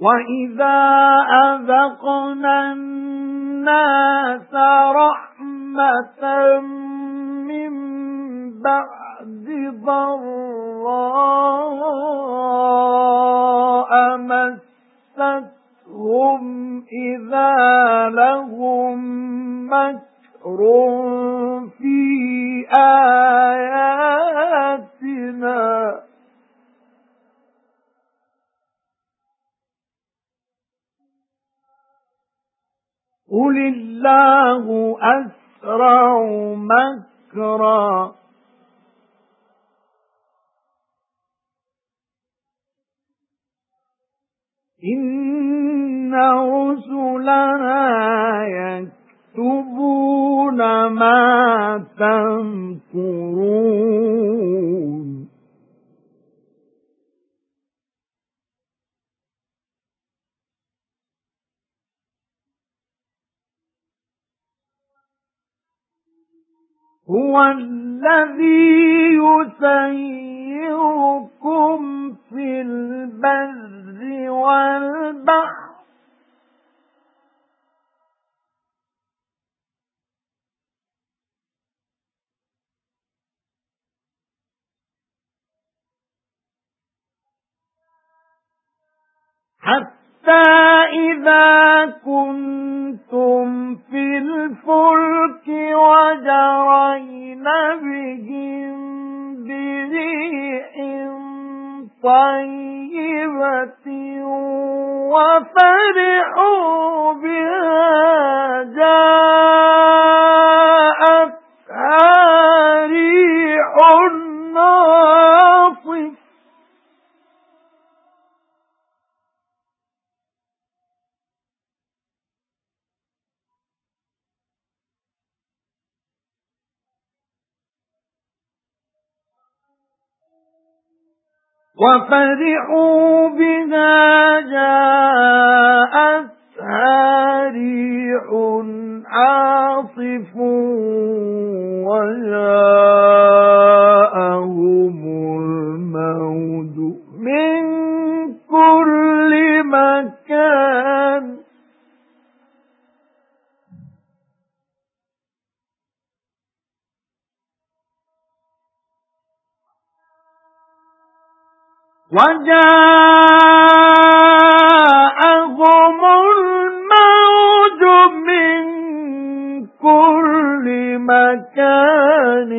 وَإِذَا أَذَقْنَا النَّاسَ رَحْمَةً مِنْ بَعْدِ ضَرَّاءَ مَسَّتْهُمْ إِذَا لَهُم مَّكْرٌ قُلِ اللَّهُ أَسْرَعُ مَكْرًا. إِنَّ رُسُلَنَا يَكْتُبُونَ مَا تَمْكُرُونَ. هُوَ الَّذِي يُسَيِّرُكُمْ فِي الْبَرِّ وَالْبَحْرِ. حَتَّى إِذَا كُنتُمْ فِي الْفُلْكِ وَجَرَيْنَ بِهِم بِرِيحٍ طَيِّبَةٍ وَفَرِحُوا وَفَرِحُوا بِهَا جَاءَتْهَا رِيحٌ عَاصِفٌ وَجَاءَهُمُ وَجَاءَهُمُ الْمَوْجُ مِنْ كُلِّ مَكَانٍ